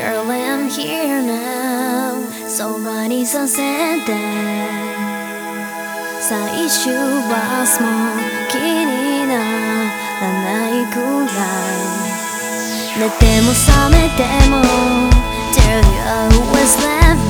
Surely I'm here now そばにさせて最終バスも気にならないくらい寝ても覚めても Till you always love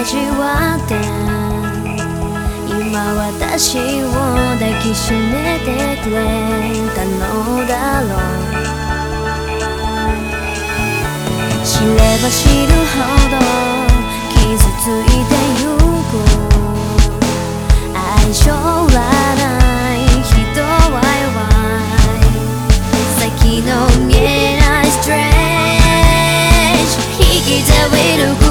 味わって今私を抱きしめてくれ。たのだろう。知れば知るほど傷ついてゆく。愛情はない人は弱い。先の見えないストレッチ。引きずる子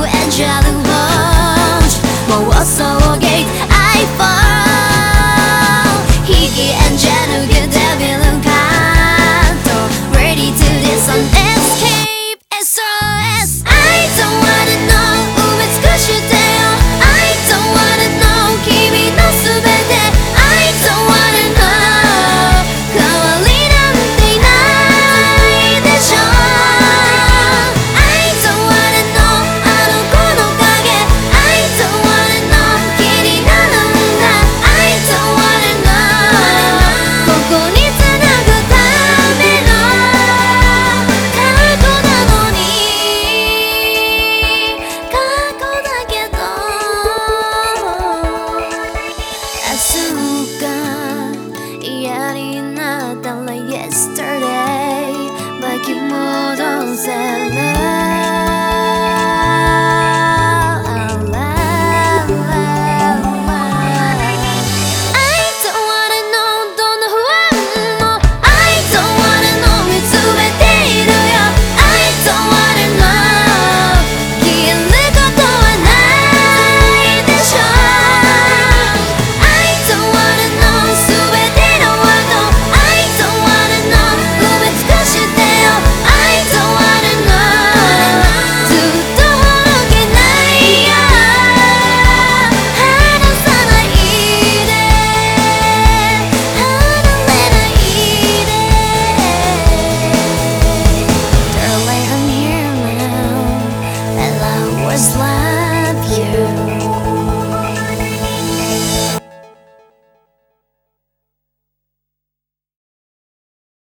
soon.